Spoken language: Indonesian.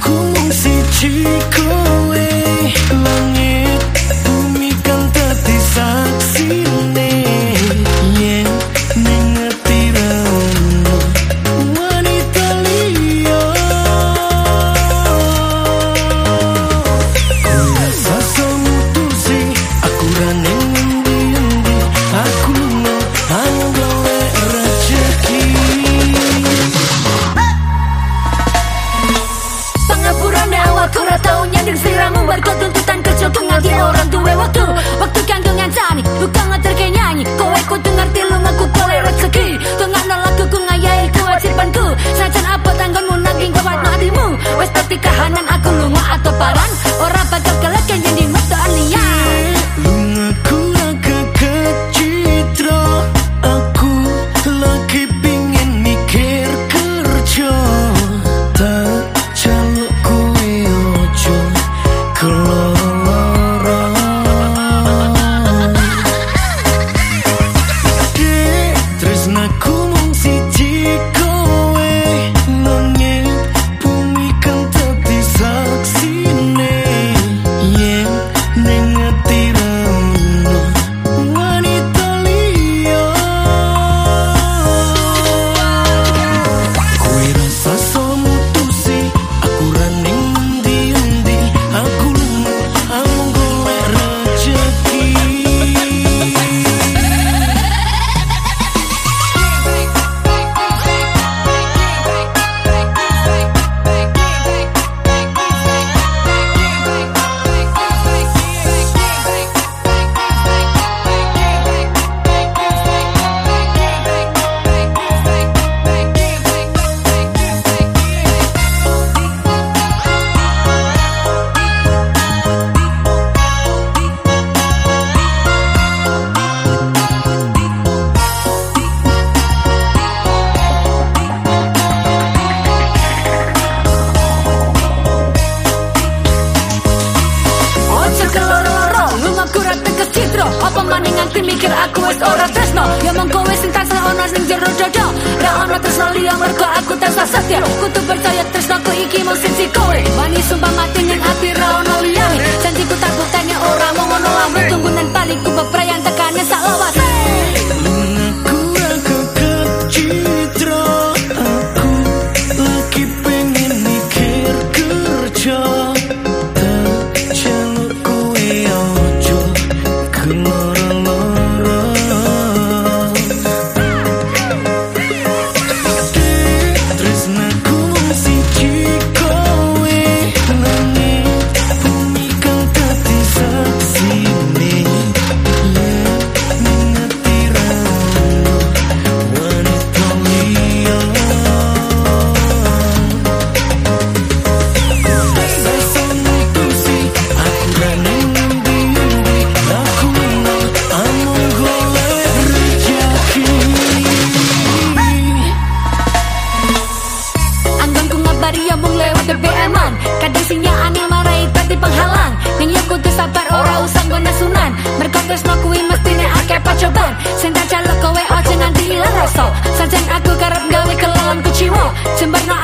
Como se te wis ora tresno. Ya mongko wis sing tansah ana ning jero dodo ra ana tresno liya mergo aku tansah setia kudu percaya tresno ku iki mung siji kowe wani sumpah mati ning ati ra ana liyane. Tak buktene ora mau ngono wae tunggu nang paliku beprayan tekane sak kudu sabar ora usah gone sunan. Mergo tresno kuwi mestine akeh pacoban sing tak calok kowe aja nganti ilang rasa. Sajeng aku karep gawe kelawan kuciwa jembarno